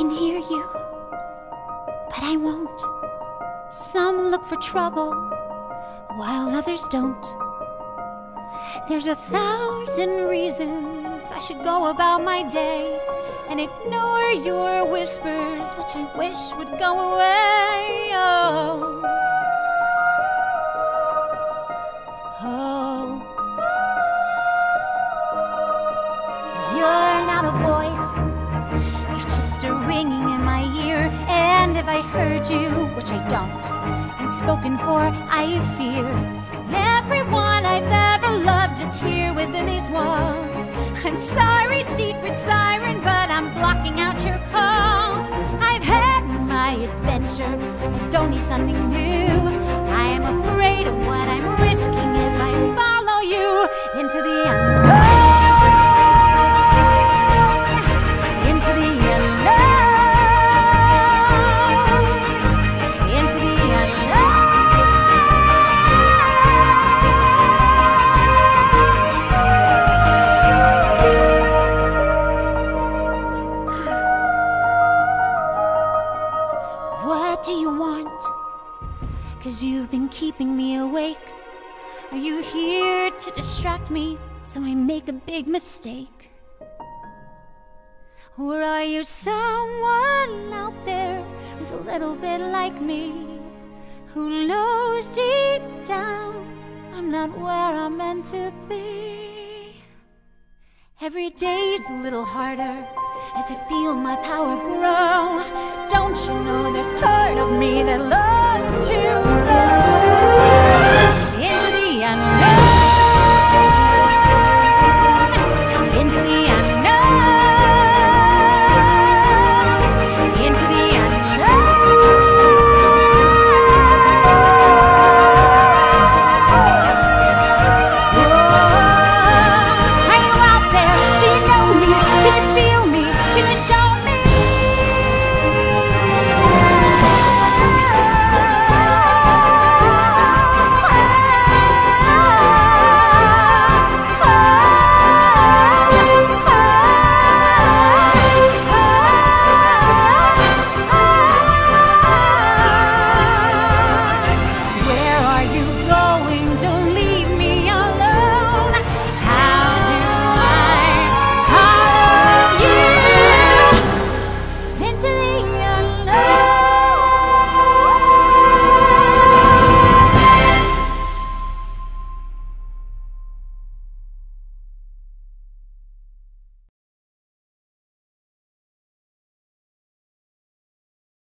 can hear you, but I won't. Some look for trouble, while others don't. There's a thousand reasons I should go about my day and ignore your whispers, which I wish would go away. Oh. Just a ringing in my ear. And if I heard you, which I don't, and spoken for, I fear. Everyone I've ever loved is here within these walls. I'm sorry, secret siren, but I'm blocking out your calls. I've had my adventure, I don't need something new. What do you want? Cause you've been keeping me awake. Are you here to distract me so I make a big mistake? Or are you someone out there who's a little bit like me? Who knows deep down I'm not where I'm meant to be? Every day's a little harder as I feel my power grow. Don't you know there's part of me that loves?